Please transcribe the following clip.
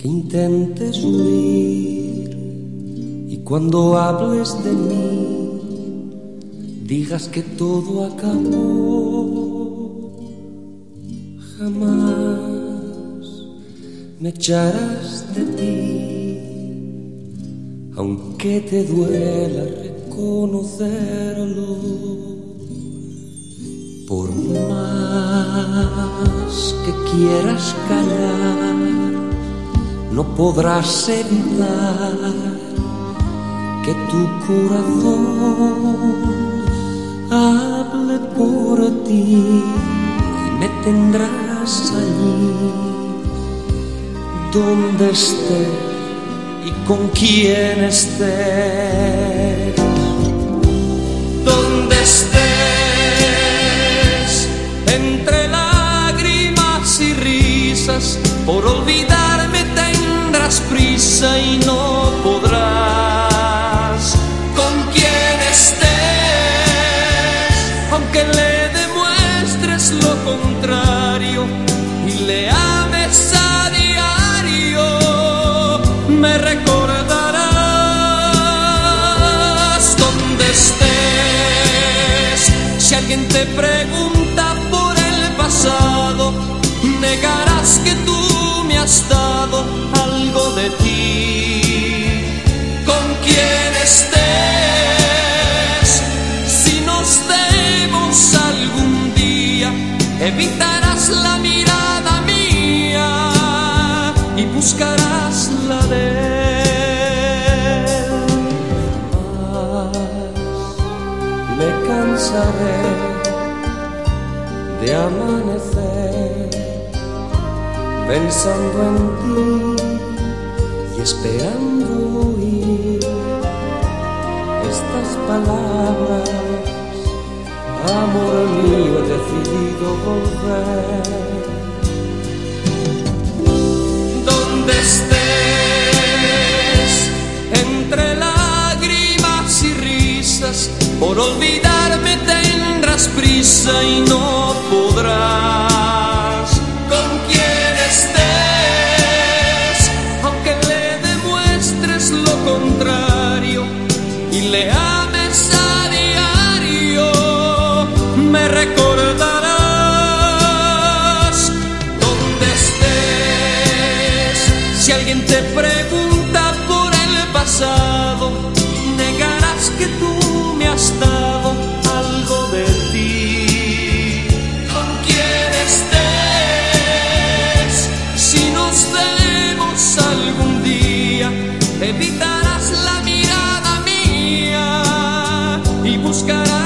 que intentes huir y cuando hables de mí digas que todo acabó. Jamás me echarás de ti, aunque te duela reconocerlo. Por más que quieras callar, no podrás evitar que tu corazón hable por ti y me tendrás allí donde esté y con quien esté. Donde estés, entre lágrimas y risas, por olvidarme prisa y no podrás. Con quien estés, aunque le demuestres lo contrario y le ames a diario, me recordarás donde estés. Si alguien te pregunta evitarás la mirada mía y buscarás la de él. Mas me cansaré de amanecer pensando en ti y esperando oír estas palabras. Amor mío, Donde estés, entre lágrimas y risas, por olvidarme tendrás prisa y no podrás. Con quien estés, aunque le demuestres lo contrario y le ames que tú me has dado algo de ti. Con quien estés, si nos vemos algún día, evitarás la mirada mía y buscarás